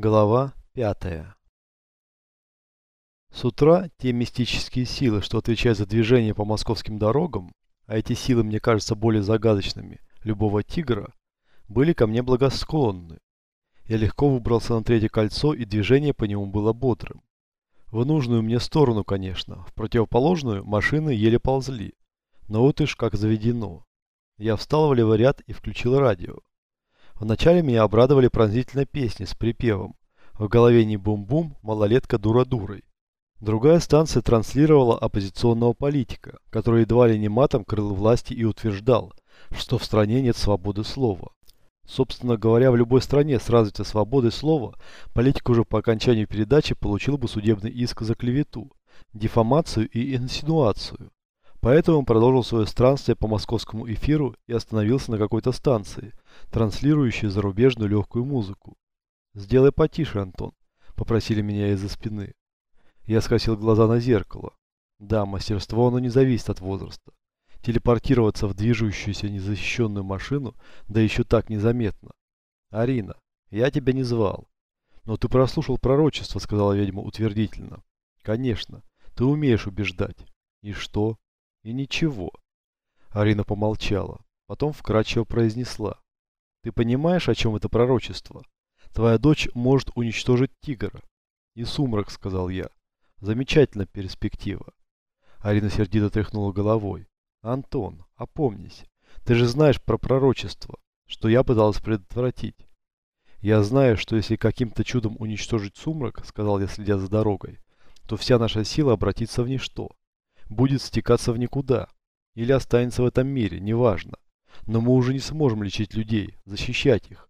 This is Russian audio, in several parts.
Глава пятая. С утра те мистические силы, что отвечают за движение по московским дорогам, а эти силы мне кажутся более загадочными любого тигра, были ко мне благосклонны. Я легко выбрался на третье кольцо, и движение по нему было бодрым. В нужную мне сторону, конечно, в противоположную машины еле ползли. Но вот уж как заведено. Я встал в левый ряд и включил радио. Вначале меня обрадовали пронзительной песни с припевом «В голове не бум-бум, малолетка дура-дурой». Другая станция транслировала оппозиционного политика, который едва ли не матом крыл власти и утверждал, что в стране нет свободы слова. Собственно говоря, в любой стране с развитой свободой слова политик уже по окончанию передачи получил бы судебный иск за клевету, дефамацию и инсинуацию. Поэтому он продолжил свое странствие по московскому эфиру и остановился на какой-то станции, транслирующей зарубежную легкую музыку. «Сделай потише, Антон», – попросили меня из-за спины. Я скосил глаза на зеркало. Да, мастерство оно не зависит от возраста. Телепортироваться в движущуюся незащищенную машину, да еще так незаметно. «Арина, я тебя не звал». «Но ты прослушал пророчество», – сказала ведьма утвердительно. «Конечно, ты умеешь убеждать». «И что?» И ничего. Арина помолчала. Потом вкратчиво произнесла. Ты понимаешь, о чем это пророчество? Твоя дочь может уничтожить тигра. И сумрак, сказал я. Замечательная перспектива. Арина сердито тряхнула головой. Антон, опомнись. Ты же знаешь про пророчество, что я пыталась предотвратить. Я знаю, что если каким-то чудом уничтожить сумрак, сказал я, следя за дорогой, то вся наша сила обратится в ничто будет стекаться в никуда. Или останется в этом мире, неважно. Но мы уже не сможем лечить людей, защищать их.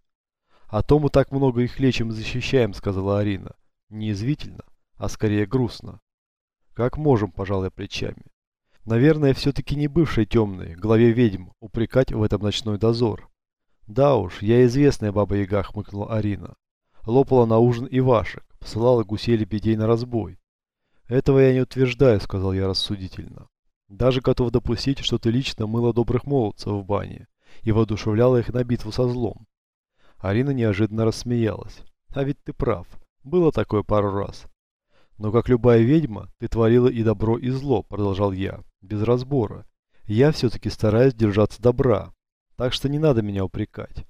А то мы так много их лечим и защищаем, сказала Арина. Не извительно, а скорее грустно. Как можем, пожалуй, плечами. Наверное, все-таки не бывшей темной, главе ведьм, упрекать в этом ночной дозор. Да уж, я известная баба-яга, хмыкнула Арина. Лопала на ужин и вашек, посылала гусей лебедей на разбой. «Этого я не утверждаю», — сказал я рассудительно. «Даже готов допустить, что ты лично мыла добрых молодцев в бане и воодушевляла их на битву со злом». Арина неожиданно рассмеялась. «А ведь ты прав. Было такое пару раз». «Но как любая ведьма, ты творила и добро, и зло», — продолжал я, без разбора. «Я все-таки стараюсь держаться добра, так что не надо меня упрекать».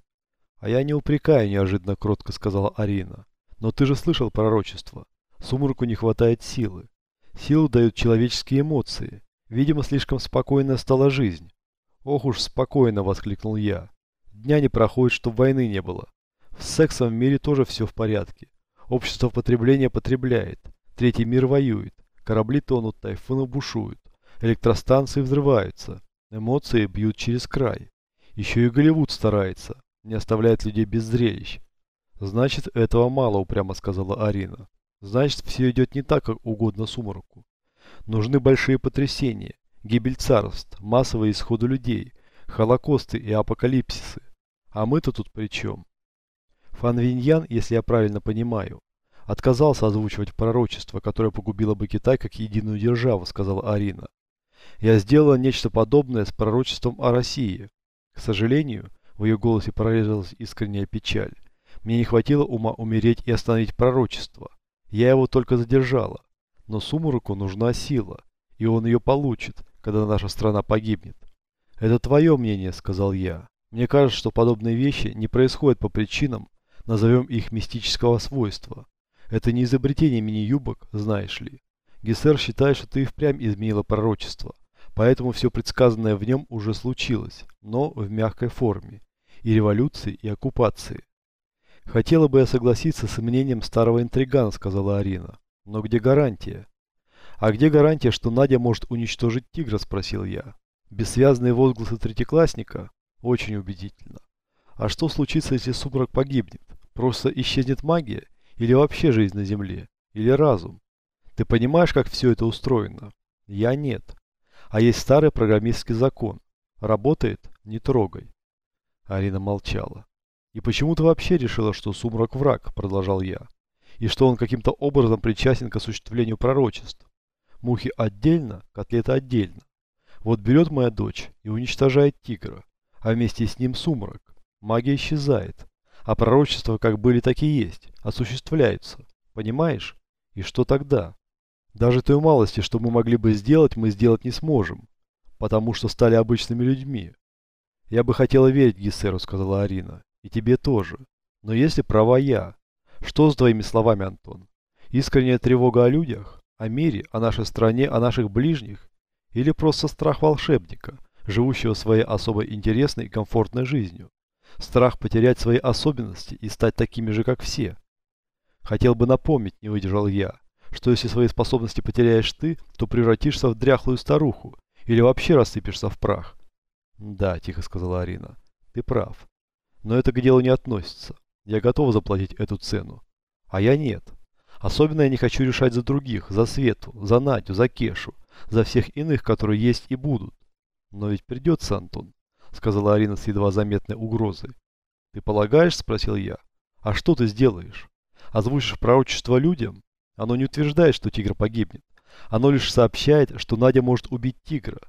«А я не упрекаю», — неожиданно кротко сказала Арина. «Но ты же слышал пророчество. Сумраку не хватает силы. Силу дают человеческие эмоции. Видимо, слишком спокойная стала жизнь. «Ох уж спокойно!» – воскликнул я. «Дня не проходит, чтоб войны не было. С сексом в мире тоже все в порядке. Общество потребления потребляет. Третий мир воюет. Корабли тонут, тайфуны бушуют. Электростанции взрываются. Эмоции бьют через край. Еще и Голливуд старается. Не оставляет людей без зрелищ. «Значит, этого мало», – упрямо сказала Арина. Значит, все идет не так, как угодно сумраку. Нужны большие потрясения, гибель царств, массовые исходы людей, холокосты и апокалипсисы. А мы-то тут при чем? Фан Виньян, если я правильно понимаю, отказался озвучивать пророчество, которое погубило бы Китай как единую державу, сказала Арина. Я сделала нечто подобное с пророчеством о России. К сожалению, в ее голосе прорезалась искренняя печаль. Мне не хватило ума умереть и остановить пророчество. Я его только задержала. Но Сумраку нужна сила, и он ее получит, когда наша страна погибнет. Это твое мнение, сказал я. Мне кажется, что подобные вещи не происходят по причинам, назовем их мистического свойства. Это не изобретение мини-юбок, знаешь ли. Гессер считает, что ты впрямь изменила пророчество, поэтому все предсказанное в нем уже случилось, но в мягкой форме, и революции, и оккупации. «Хотела бы я согласиться с мнением старого интригана», — сказала Арина. «Но где гарантия?» «А где гарантия, что Надя может уничтожить тигра?» — спросил я. Бессвязные возгласы третьеклассника? Очень убедительно. А что случится, если сумрак погибнет? Просто исчезнет магия? Или вообще жизнь на Земле? Или разум? Ты понимаешь, как все это устроено? Я нет. А есть старый программистский закон. Работает? Не трогай. Арина молчала. «И почему ты вообще решила, что сумрак враг?» – продолжал я. «И что он каким-то образом причастен к осуществлению пророчеств? Мухи отдельно, котлета отдельно. Вот берет моя дочь и уничтожает тигра, а вместе с ним сумрак. Магия исчезает. А пророчества как были, так и есть, осуществляются. Понимаешь? И что тогда? Даже той малости, что мы могли бы сделать, мы сделать не сможем, потому что стали обычными людьми. Я бы хотела верить Гессеру, сказала Арина, и тебе тоже. Но если права я, что с твоими словами, Антон? Искренняя тревога о людях, о мире, о нашей стране, о наших ближних? Или просто страх волшебника, живущего своей особо интересной и комфортной жизнью? Страх потерять свои особенности и стать такими же, как все? Хотел бы напомнить, не выдержал я, что если свои способности потеряешь ты, то превратишься в дряхлую старуху или вообще рассыпешься в прах. Да, тихо сказала Арина, ты прав. Но это к делу не относится. Я готова заплатить эту цену. А я нет. Особенно я не хочу решать за других, за Свету, за Надю, за Кешу, за всех иных, которые есть и будут. Но ведь придется, Антон, сказала Арина с едва заметной угрозой. Ты полагаешь, спросил я. А что ты сделаешь? Озвучишь пророчество людям? Оно не утверждает, что тигр погибнет. Оно лишь сообщает, что Надя может убить тигра.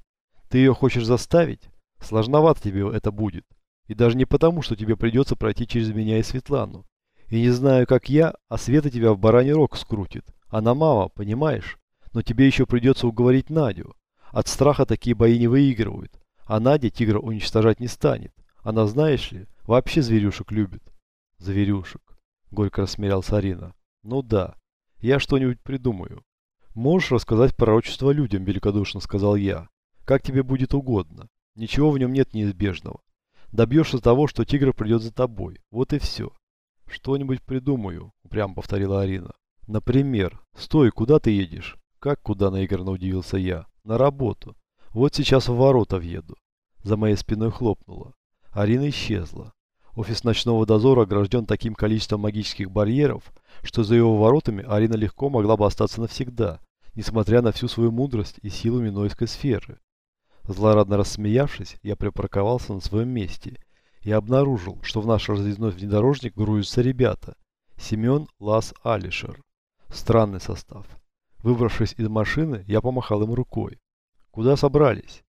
Ты ее хочешь заставить? Сложновато тебе это будет. И даже не потому, что тебе придется пройти через меня и Светлану. И не знаю, как я, а Света тебя в бараний рог скрутит. Она мама, понимаешь? Но тебе еще придется уговорить Надю. От страха такие бои не выигрывают. А Надя тигра уничтожать не станет. Она, знаешь ли, вообще зверюшек любит. Зверюшек. Горько рассмеялся Арина. Ну да, я что-нибудь придумаю. Можешь рассказать пророчество людям, великодушно сказал я. Как тебе будет угодно. Ничего в нем нет неизбежного. Добьешься того, что тигр придет за тобой. Вот и все. Что-нибудь придумаю, упрямо повторила Арина. Например, стой, куда ты едешь? Как куда, наигранно удивился я. На работу. Вот сейчас в ворота въеду. За моей спиной хлопнуло. Арина исчезла. Офис ночного дозора огражден таким количеством магических барьеров, что за его воротами Арина легко могла бы остаться навсегда, несмотря на всю свою мудрость и силу Минойской сферы. Злорадно рассмеявшись, я припарковался на своем месте и обнаружил, что в наш разъездной внедорожник грузятся ребята. Семен, Лас, Алишер. Странный состав. Выбравшись из машины, я помахал им рукой. «Куда собрались?»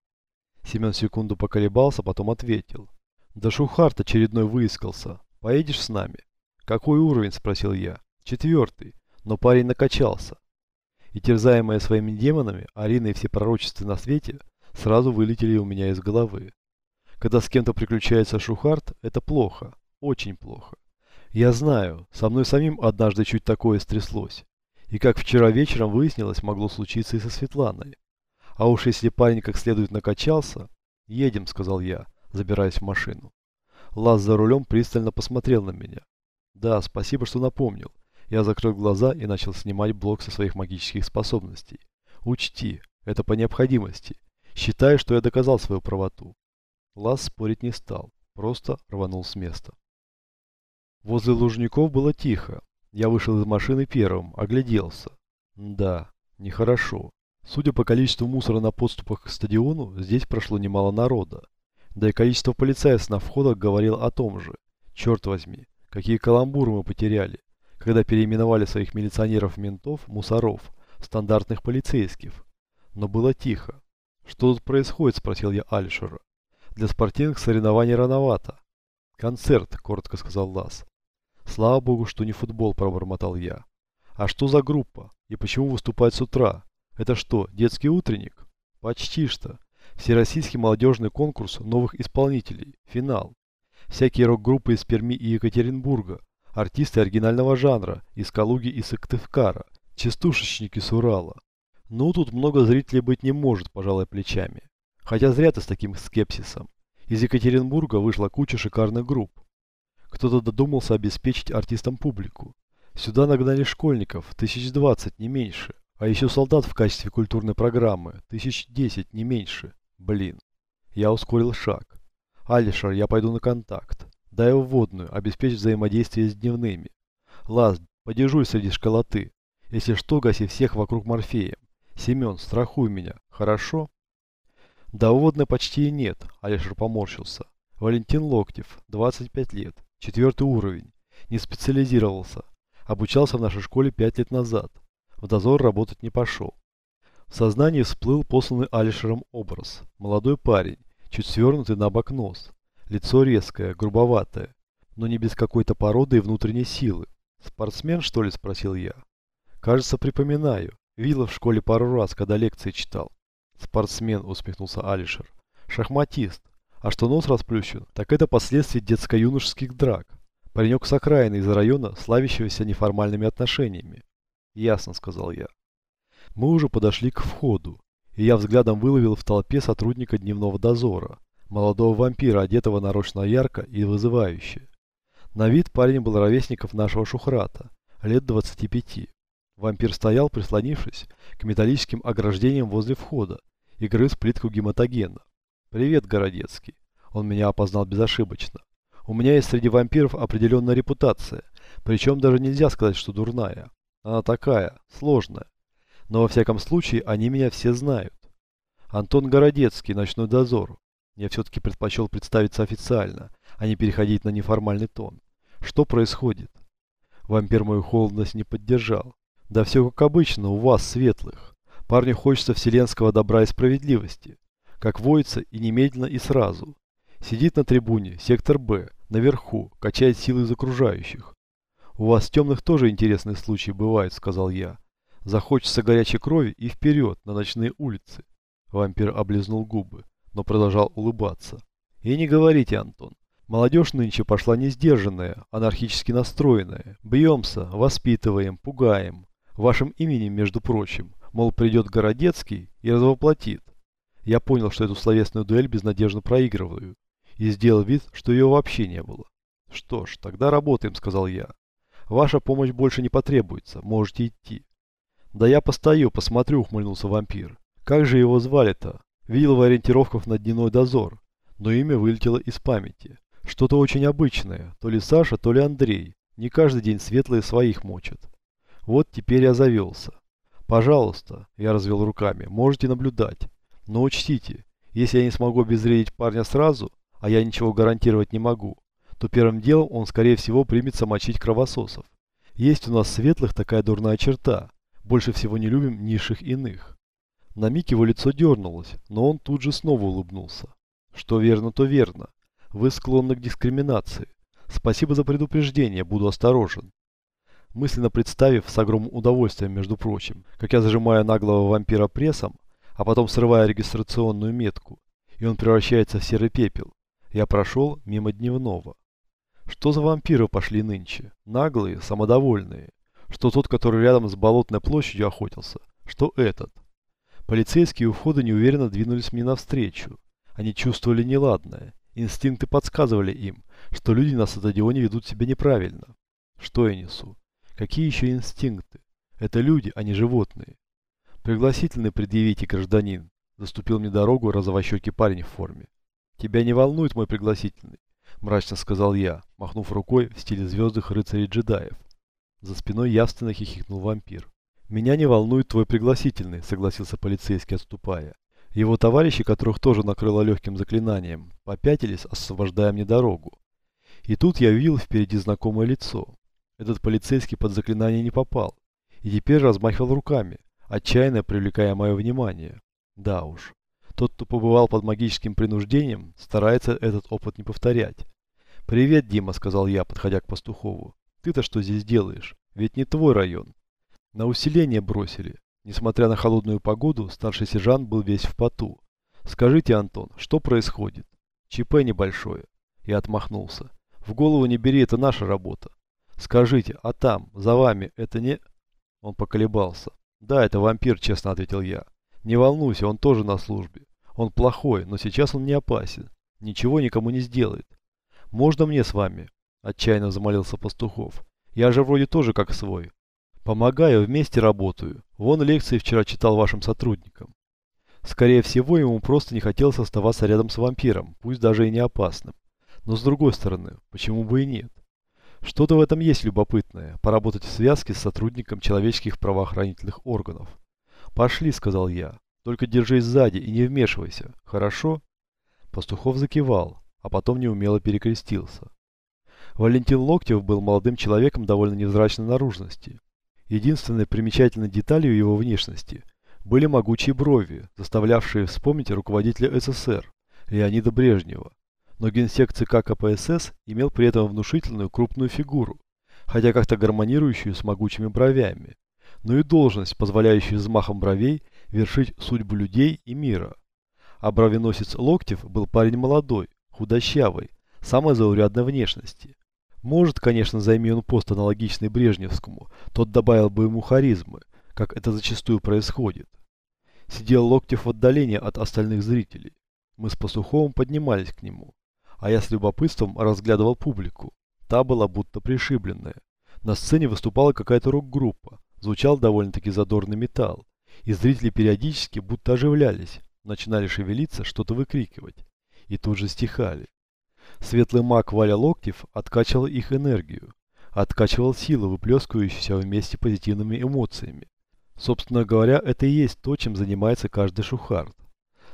Семен секунду поколебался, потом ответил. «Да Шухарт очередной выискался. Поедешь с нами?» «Какой уровень?» – спросил я. «Четвертый. Но парень накачался». И терзаемая своими демонами, Арина и все пророчества на свете сразу вылетели у меня из головы. Когда с кем-то приключается Шухарт, это плохо. Очень плохо. Я знаю, со мной самим однажды чуть такое стряслось. И как вчера вечером выяснилось, могло случиться и со Светланой. А уж если парень как следует накачался... «Едем», — сказал я, забираясь в машину. Лаз за рулем пристально посмотрел на меня. «Да, спасибо, что напомнил». Я закрыл глаза и начал снимать блок со своих магических способностей. «Учти, это по необходимости. Считай, что я доказал свою правоту». Лаз спорить не стал, просто рванул с места. Возле Лужников было тихо. Я вышел из машины первым, огляделся. Да, нехорошо. Судя по количеству мусора на подступах к стадиону, здесь прошло немало народа. Да и количество полицаев на входах говорило о том же. Черт возьми, какие каламбуры мы потеряли, когда переименовали своих милиционеров-ментов, мусоров, стандартных полицейских. Но было тихо. «Что тут происходит?» – спросил я Альшера. «Для спортивных соревнований рановато». «Концерт», – коротко сказал Лас. «Слава богу, что не футбол», – пробормотал я. «А что за группа? И почему выступать с утра? Это что, детский утренник? Почти что. Всероссийский молодежный конкурс новых исполнителей. Финал. Всякие рок-группы из Перми и Екатеринбурга. Артисты оригинального жанра из Калуги и Сыктывкара. Частушечники с Урала. Ну, тут много зрителей быть не может, пожалуй, плечами. Хотя зря ты с таким скепсисом. Из Екатеринбурга вышла куча шикарных групп. Кто-то додумался обеспечить артистам публику. Сюда нагнали школьников, тысяч двадцать, не меньше. А еще солдат в качестве культурной программы. Тысяч десять, не меньше. Блин. Я ускорил шаг. Алишер, я пойду на контакт. Дай вводную, обеспечь взаимодействие с дневными. Лаз, подержуй среди школоты. Если что, гаси всех вокруг Морфеем. Семен, страхуй меня, хорошо? Да вводной почти и нет, Алишер поморщился. Валентин Локтев, 25 лет, четвертый уровень. Не специализировался. Обучался в нашей школе 5 лет назад в дозор работать не пошел. В сознании всплыл посланный Алишером образ. Молодой парень, чуть свернутый на бок нос. Лицо резкое, грубоватое. но не без какой-то породы и внутренней силы. «Спортсмен, что ли?» – спросил я. «Кажется, припоминаю. Видел в школе пару раз, когда лекции читал». «Спортсмен», – усмехнулся Алишер. «Шахматист. А что нос расплющен, так это последствия детско-юношеских драк. Паренек с окраины из района, славящегося неформальными отношениями». «Ясно», – сказал я. Мы уже подошли к входу, и я взглядом выловил в толпе сотрудника дневного дозора, молодого вампира, одетого нарочно ярко и вызывающе. На вид парень был ровесников нашего Шухрата, лет 25. Вампир стоял, прислонившись к металлическим ограждениям возле входа и грыз плитку гематогена. «Привет, Городецкий!» Он меня опознал безошибочно. У меня есть среди вампиров определенная репутация, причем даже нельзя сказать, что дурная. Она такая, сложная. Но во всяком случае, они меня все знают. Антон Городецкий, ночной дозор. Я все-таки предпочел представиться официально, а не переходить на неформальный тон. Что происходит? Вампир мою холодность не поддержал. Да все как обычно, у вас, светлых. Парню хочется вселенского добра и справедливости. Как воится и немедленно и сразу. Сидит на трибуне, сектор Б, наверху, качает силы из окружающих. У вас темных тоже интересные случаи бывают, сказал я. Захочется горячей крови и вперед, на ночные улицы. Вампир облизнул губы, но продолжал улыбаться. И не говорите, Антон. Молодежь нынче пошла не сдержанная, анархически настроенная. Бьемся, воспитываем, пугаем. Вашим именем, между прочим. Мол, придет Городецкий и развоплотит. Я понял, что эту словесную дуэль безнадежно проигрываю. И сделал вид, что ее вообще не было. Что ж, тогда работаем, сказал я. Ваша помощь больше не потребуется, можете идти. Да я постою, посмотрю, ухмыльнулся вампир. Как же его звали-то? Видел в ориентировках на дневной дозор, но имя вылетело из памяти. Что-то очень обычное, то ли Саша, то ли Андрей. Не каждый день светлые своих мочат. Вот теперь я завелся. Пожалуйста, я развел руками, можете наблюдать. Но учтите, если я не смогу обезвредить парня сразу, а я ничего гарантировать не могу, то первым делом он скорее всего примется мочить кровососов. Есть у нас светлых такая дурная черта. Больше всего не любим низших иных. На миг его лицо дернулось, но он тут же снова улыбнулся. Что верно, то верно. Вы склонны к дискриминации. Спасибо за предупреждение, буду осторожен. Мысленно представив с огромным удовольствием, между прочим, как я зажимаю наглого вампира прессом, а потом срываю регистрационную метку, и он превращается в серый пепел, я прошел мимо дневного. Что за вампиры пошли нынче? Наглые, самодовольные. Что тот, который рядом с болотной площадью охотился, что этот. Полицейские у входа неуверенно двинулись мне навстречу. Они чувствовали неладное Инстинкты подсказывали им, что люди на стадионе ведут себя неправильно. Что я несу? Какие еще инстинкты? Это люди, а не животные. Пригласительный предъявите, гражданин. Заступил мне дорогу розовощекий парень в форме. Тебя не волнует мой пригласительный, мрачно сказал я, махнув рукой в стиле звездных рыцарей-джедаев. За спиной явственно хихикнул вампир. «Меня не волнует твой пригласительный», — согласился полицейский, отступая. Его товарищи, которых тоже накрыло легким заклинанием, попятились, освобождая мне дорогу. И тут я увидел впереди знакомое лицо. Этот полицейский под заклинание не попал. И теперь размахивал руками, отчаянно привлекая мое внимание. Да уж. Тот, кто побывал под магическим принуждением, старается этот опыт не повторять. «Привет, Дима», — сказал я, подходя к Пастухову. «Ты-то что здесь делаешь? Ведь не твой район». «На усиление бросили. Несмотря на холодную погоду, старший сержант был весь в поту. «Скажите, Антон, что происходит?» «ЧП небольшое». Я отмахнулся. «В голову не бери, это наша работа». «Скажите, а там, за вами, это не...» Он поколебался. «Да, это вампир», честно ответил я. «Не волнуйся, он тоже на службе. Он плохой, но сейчас он не опасен. Ничего никому не сделает. Можно мне с вами?» Отчаянно замолился Пастухов. «Я же вроде тоже как свой. Помогаю, вместе работаю. Вон лекции вчера читал вашим сотрудникам. Скорее всего, ему просто не хотелось оставаться рядом с вампиром, пусть даже и не опасным. Но с другой стороны, почему бы и нет? Что-то в этом есть любопытное, поработать в связке с сотрудником человеческих правоохранительных органов. «Пошли», — сказал я, — «только держись сзади и не вмешивайся, хорошо?» Пастухов закивал, а потом неумело перекрестился. Валентин Локтев был молодым человеком довольно невзрачной наружности. Единственной примечательной деталью его внешности были могучие брови, заставлявшие вспомнить руководителя СССР Леонида Брежнева. Но генсек ЦК КПСС имел при этом внушительную крупную фигуру, хотя как-то гармонирующую с могучими бровями, но и должность, позволяющую взмахом бровей вершить судьбу людей и мира. А бровеносец Локтев был парень молодой, худощавый, самой заурядной внешности. Может, конечно, займи он пост аналогичный Брежневскому, тот добавил бы ему харизмы, как это зачастую происходит. Сидел Локтев в отдалении от остальных зрителей. Мы с Пастуховым поднимались к нему, а я с любопытством разглядывал публику. Та была будто пришибленная. На сцене выступала какая-то рок-группа, звучал довольно-таки задорный металл, и зрители периодически будто оживлялись, начинали шевелиться, что-то выкрикивать, и тут же стихали. Светлый маг Валя Локтев откачивал их энергию, откачивал силы, выплескивающиеся вместе позитивными эмоциями. Собственно говоря, это и есть то, чем занимается каждый шухард.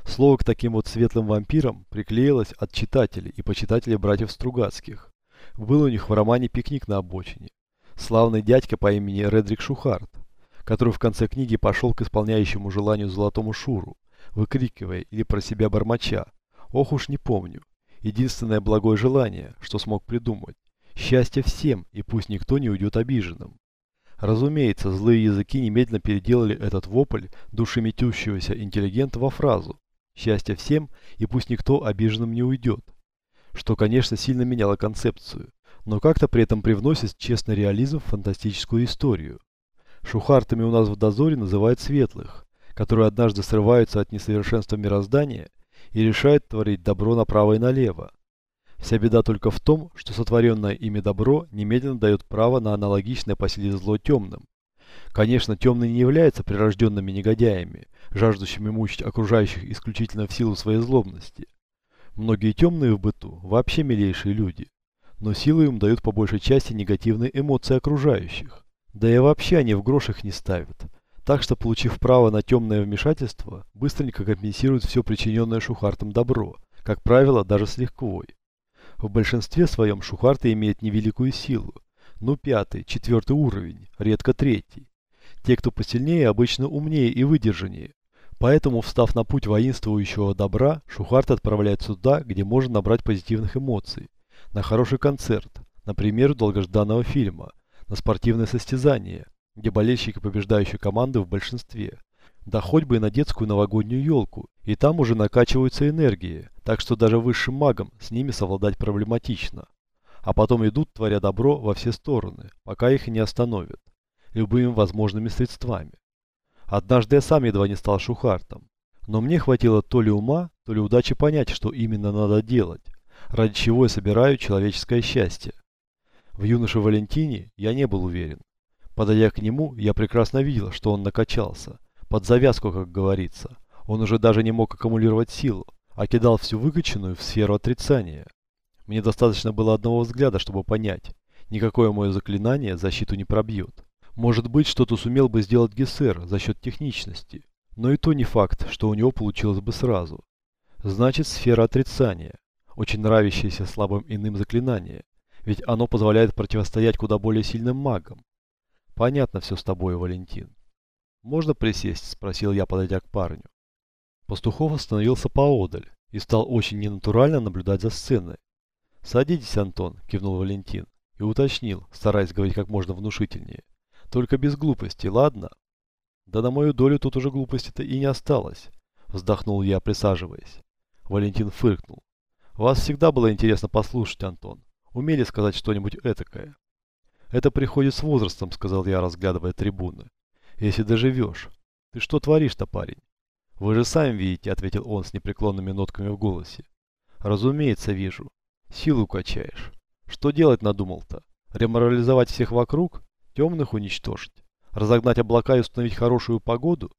Слово к таким вот светлым вампирам приклеилось от читателей и почитателей братьев Стругацких. Был у них в романе «Пикник на обочине». Славный дядька по имени Редрик Шухард, который в конце книги пошел к исполняющему желанию золотому Шуру, выкрикивая или про себя бормоча «Ох уж не помню». Единственное благое желание, что смог придумать. Счастье всем, и пусть никто не уйдет обиженным. Разумеется, злые языки немедленно переделали этот вопль душеметющегося интеллигента во фразу «Счастье всем, и пусть никто обиженным не уйдет». Что, конечно, сильно меняло концепцию, но как-то при этом привносит честный реализм в фантастическую историю. Шухартами у нас в дозоре называют светлых, которые однажды срываются от несовершенства мироздания и решают творить добро направо и налево. Вся беда только в том, что сотворенное ими добро немедленно дает право на аналогичное по силе зло темным. Конечно, темные не являются прирожденными негодяями, жаждущими мучить окружающих исключительно в силу своей злобности. Многие темные в быту вообще милейшие люди, но силу им дают по большей части негативные эмоции окружающих. Да и вообще они в грош их не ставят. Так что, получив право на темное вмешательство, быстренько компенсируют все причиненное Шухартом добро, как правило, даже с легкой. В большинстве своем Шухарты имеют невеликую силу, ну пятый, четвертый уровень, редко третий. Те, кто посильнее, обычно умнее и выдержаннее. Поэтому, встав на путь воинствующего добра, Шухарт отправляет туда, где можно набрать позитивных эмоций. На хороший концерт, например, долгожданного фильма, на спортивное состязание, где болельщики побеждающей команды в большинстве. Да хоть бы и на детскую новогоднюю елку, и там уже накачиваются энергии, так что даже высшим магам с ними совладать проблематично. А потом идут, творя добро во все стороны, пока их не остановят, любыми возможными средствами. Однажды я сам едва не стал шухартом, но мне хватило то ли ума, то ли удачи понять, что именно надо делать, ради чего я собираю человеческое счастье. В юноше Валентине я не был уверен. Подойдя к нему, я прекрасно видел, что он накачался. Под завязку, как говорится. Он уже даже не мог аккумулировать силу, а кидал всю выкачанную в сферу отрицания. Мне достаточно было одного взгляда, чтобы понять. Никакое мое заклинание защиту не пробьет. Может быть, что-то сумел бы сделать Гессер за счет техничности. Но и то не факт, что у него получилось бы сразу. Значит, сфера отрицания. Очень нравящееся слабым иным заклинание. Ведь оно позволяет противостоять куда более сильным магам. Понятно все с тобой, Валентин. Можно присесть? Спросил я, подойдя к парню. Пастухов остановился поодаль и стал очень ненатурально наблюдать за сценой. «Садитесь, Антон», – кивнул Валентин и уточнил, стараясь говорить как можно внушительнее. «Только без глупости, ладно?» «Да на мою долю тут уже глупости-то и не осталось», – вздохнул я, присаживаясь. Валентин фыркнул. «Вас всегда было интересно послушать, Антон. Умели сказать что-нибудь этакое?» «Это приходит с возрастом», — сказал я, разглядывая трибуны. «Если доживешь. Ты что творишь-то, парень?» «Вы же сами видите», — ответил он с непреклонными нотками в голосе. «Разумеется, вижу. Силу качаешь. Что делать надумал-то? Реморализовать всех вокруг? Темных уничтожить? Разогнать облака и установить хорошую погоду?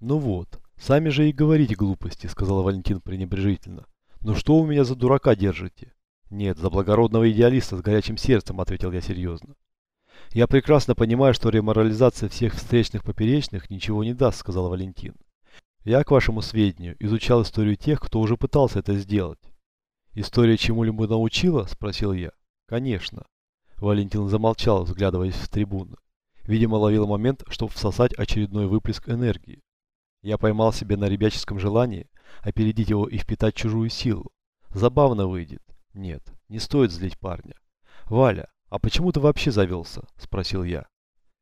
Ну вот, сами же и говорите глупости, сказал Валентин пренебрежительно. Ну что у меня за дурака держите? Нет, за благородного идеалиста с горячим сердцем, ответил я серьезно. Я прекрасно понимаю, что реморализация всех встречных поперечных ничего не даст, сказал Валентин. Я, к вашему сведению, изучал историю тех, кто уже пытался это сделать. История чему-либо научила? Спросил я. Конечно. Валентин замолчал, взглядываясь в трибуну. Видимо, ловил момент, чтобы всосать очередной выплеск энергии. Я поймал себя на ребяческом желании опередить его и впитать чужую силу. Забавно выйдет. Нет, не стоит злить парня. Валя, а почему ты вообще завелся? Спросил я.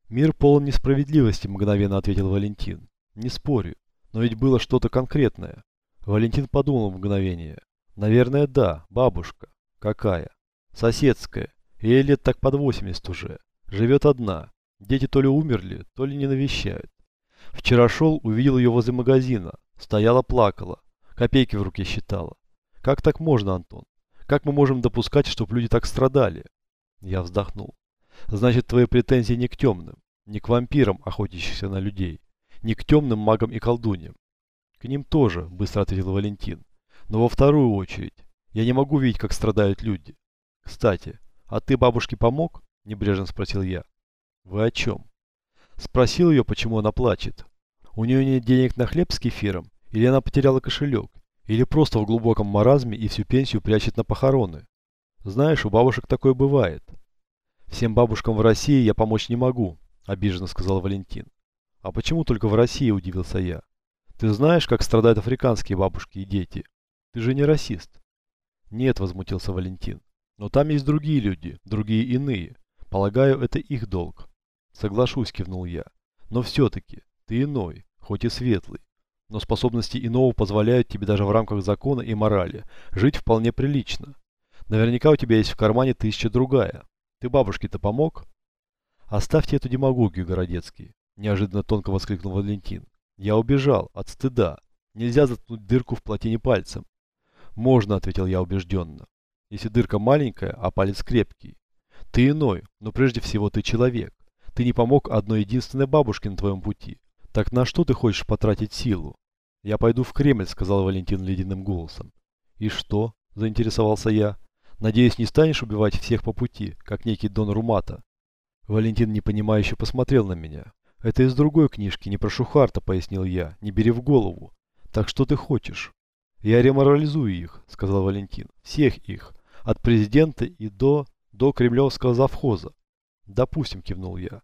Мир полон несправедливости, мгновенно ответил Валентин. Не спорю, но ведь было что-то конкретное. Валентин подумал мгновение. Наверное, да, бабушка. Какая? Соседская. Ей лет так под 80 уже. Живет одна. Дети то ли умерли, то ли не навещают. Вчера шел, увидел ее возле магазина. Стояла, плакала. Копейки в руке считала. Как так можно, Антон? Как мы можем допускать, чтобы люди так страдали? Я вздохнул. Значит, твои претензии не к темным, не к вампирам, охотящихся на людей, не к темным магам и колдуньям. К ним тоже, быстро ответил Валентин. Но во вторую очередь, я не могу видеть, как страдают люди. Кстати, а ты бабушке помог? Небрежно спросил я. Вы о чем? Спросил ее, почему она плачет. У нее нет денег на хлеб с кефиром, или она потеряла кошелек, или просто в глубоком маразме и всю пенсию прячет на похороны. Знаешь, у бабушек такое бывает. Всем бабушкам в России я помочь не могу, обиженно сказал Валентин. А почему только в России, удивился я. Ты знаешь, как страдают африканские бабушки и дети? Ты же не расист. Нет, возмутился Валентин. Но там есть другие люди, другие иные. Полагаю, это их долг. Соглашусь, кивнул я. Но все-таки, ты иной, хоть и светлый. Но способности иного позволяют тебе даже в рамках закона и морали жить вполне прилично. Наверняка у тебя есть в кармане тысяча другая. Ты бабушке-то помог? Оставьте эту демагогию, Городецкий, неожиданно тонко воскликнул Валентин. Я убежал, от стыда. Нельзя заткнуть дырку в плотине пальцем. Можно, ответил я убежденно. Если дырка маленькая, а палец крепкий. Ты иной, но прежде всего ты человек. Ты не помог одной единственной бабушке на твоем пути. Так на что ты хочешь потратить силу? Я пойду в Кремль, сказал Валентин ледяным голосом. И что? Заинтересовался я. Надеюсь, не станешь убивать всех по пути, как некий Дон Румата? Валентин непонимающе посмотрел на меня. Это из другой книжки, не про Шухарта, пояснил я. Не бери в голову. Так что ты хочешь? Я реморализую их, сказал Валентин. Всех их. От президента и до... до кремлевского завхоза. Допустим, кивнул я.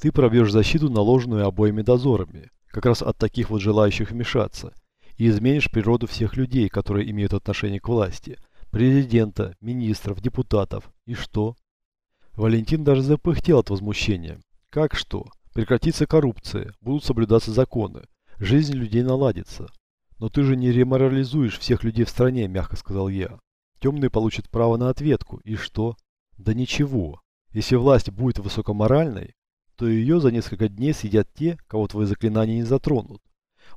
Ты пробьешь защиту, наложенную обоими дозорами, как раз от таких вот желающих вмешаться, и изменишь природу всех людей, которые имеют отношение к власти. Президента, министров, депутатов. И что? Валентин даже запыхтел от возмущения. Как что? Прекратится коррупция, будут соблюдаться законы, жизнь людей наладится. Но ты же не реморализуешь всех людей в стране, мягко сказал я. Темные получат право на ответку. И что? Да ничего. Если власть будет высокоморальной, то ее за несколько дней съедят те, кого твои заклинания не затронут.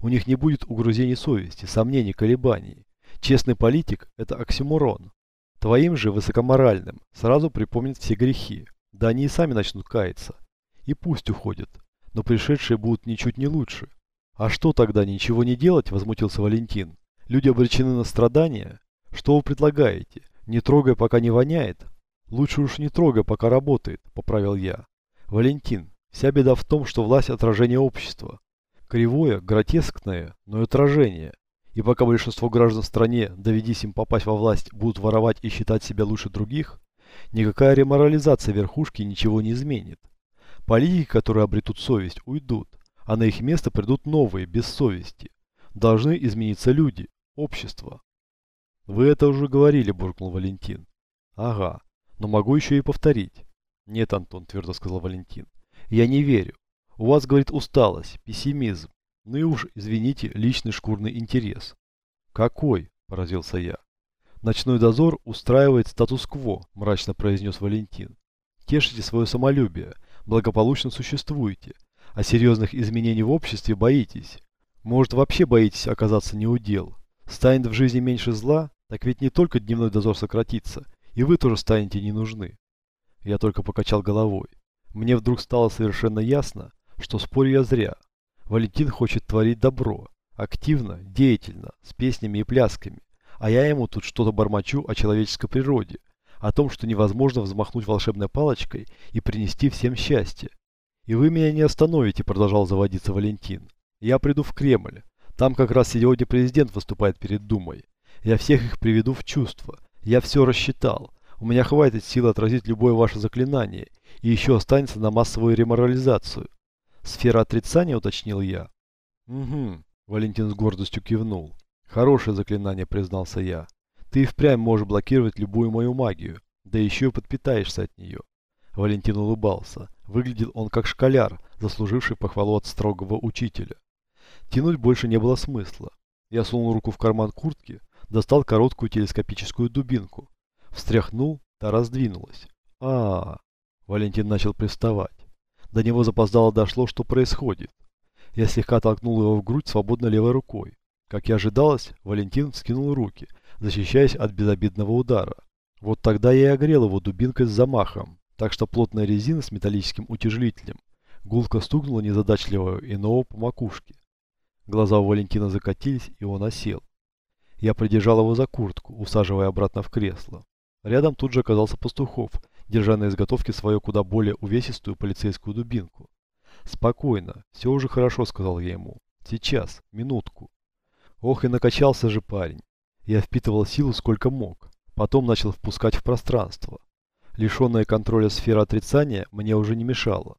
У них не будет угрызений совести, сомнений, колебаний. Честный политик – это оксюморон. Твоим же высокоморальным сразу припомнят все грехи. Да они и сами начнут каяться. И пусть уходят. Но пришедшие будут ничуть не лучше. А что тогда, ничего не делать? Возмутился Валентин. Люди обречены на страдания? Что вы предлагаете? Не трогай, пока не воняет? Лучше уж не трогай, пока работает, поправил я. Валентин, вся беда в том, что власть отражение общества. Кривое, гротескное, но и отражение. И пока большинство граждан в стране, доведись им попасть во власть, будут воровать и считать себя лучше других, никакая реморализация верхушки ничего не изменит. Политики, которые обретут совесть, уйдут, а на их место придут новые, без совести. Должны измениться люди, общество. Вы это уже говорили, буркнул Валентин. Ага, но могу еще и повторить. Нет, Антон, твердо сказал Валентин. Я не верю. У вас, говорит, усталость, пессимизм. Ну и уж, извините, личный шкурный интерес. Какой? Поразился я. Ночной дозор устраивает статус-кво, мрачно произнес Валентин. Тешите свое самолюбие, благополучно существуете, а серьезных изменений в обществе боитесь. Может, вообще боитесь оказаться неудел. Станет в жизни меньше зла, так ведь не только дневной дозор сократится, и вы тоже станете не нужны. Я только покачал головой. Мне вдруг стало совершенно ясно, что спорю я зря. Валентин хочет творить добро, активно, деятельно, с песнями и плясками, а я ему тут что-то бормочу о человеческой природе, о том, что невозможно взмахнуть волшебной палочкой и принести всем счастье. И вы меня не остановите, продолжал заводиться Валентин. Я приду в Кремль. Там как раз сегодня президент выступает перед Думой. Я всех их приведу в чувство, я все рассчитал. У меня хватит сил отразить любое ваше заклинание. И еще останется на массовую реморализацию. Сфера отрицания, уточнил я. Угу. Валентин с гордостью кивнул. Хорошее заклинание, признался я. Ты и впрямь можешь блокировать любую мою магию, да еще и подпитаешься от нее. Валентин улыбался. Выглядел он как школяр, заслуживший похвалу от строгого учителя. Тянуть больше не было смысла. Я сунул руку в карман куртки, достал короткую телескопическую дубинку. Встряхнул, та раздвинулась. а, -а, -а Валентин начал приставать. До него запоздало дошло, что происходит. Я слегка толкнул его в грудь свободно левой рукой. Как и ожидалось, Валентин вскинул руки, защищаясь от безобидного удара. Вот тогда я и огрел его дубинкой с замахом, так что плотная резина с металлическим утяжелителем гулко стукнула незадачливого иного по макушке. Глаза у Валентина закатились, и он осел. Я придержал его за куртку, усаживая обратно в кресло. Рядом тут же оказался Пастухов, держа на изготовке свою куда более увесистую полицейскую дубинку. «Спокойно, все уже хорошо», — сказал я ему. «Сейчас, минутку». Ох, и накачался же парень. Я впитывал силу сколько мог. Потом начал впускать в пространство. Лишенная контроля сфера отрицания мне уже не мешала.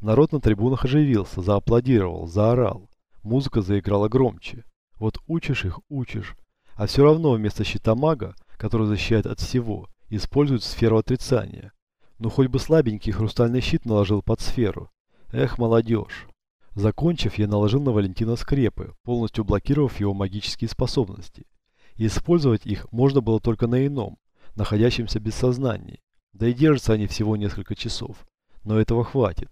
Народ на трибунах оживился, зааплодировал, заорал. Музыка заиграла громче. Вот учишь их, учишь. А все равно вместо щита мага, который защищает от всего, используют сферу отрицания. Ну хоть бы слабенький хрустальный щит наложил под сферу. Эх, молодежь. Закончив, я наложил на Валентина скрепы, полностью блокировав его магические способности. И использовать их можно было только на ином, находящемся без сознания. Да и держатся они всего несколько часов. Но этого хватит.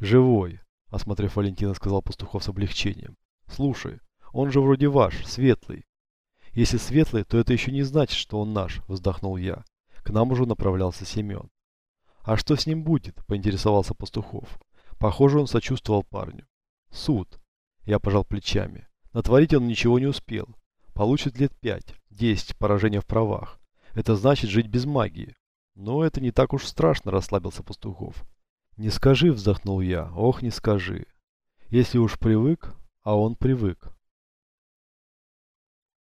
Живой, осмотрев Валентина, сказал Пастухов с облегчением. Слушай, он же вроде ваш, светлый. Если светлый, то это еще не значит, что он наш, вздохнул я. К нам уже направлялся Семен. А что с ним будет, поинтересовался Пастухов. Похоже, он сочувствовал парню. Суд. Я пожал плечами. Натворить он ничего не успел. Получит лет пять, десять поражения в правах. Это значит жить без магии. Но это не так уж страшно, расслабился Пастухов. Не скажи, вздохнул я. Ох, не скажи. Если уж привык, а он привык.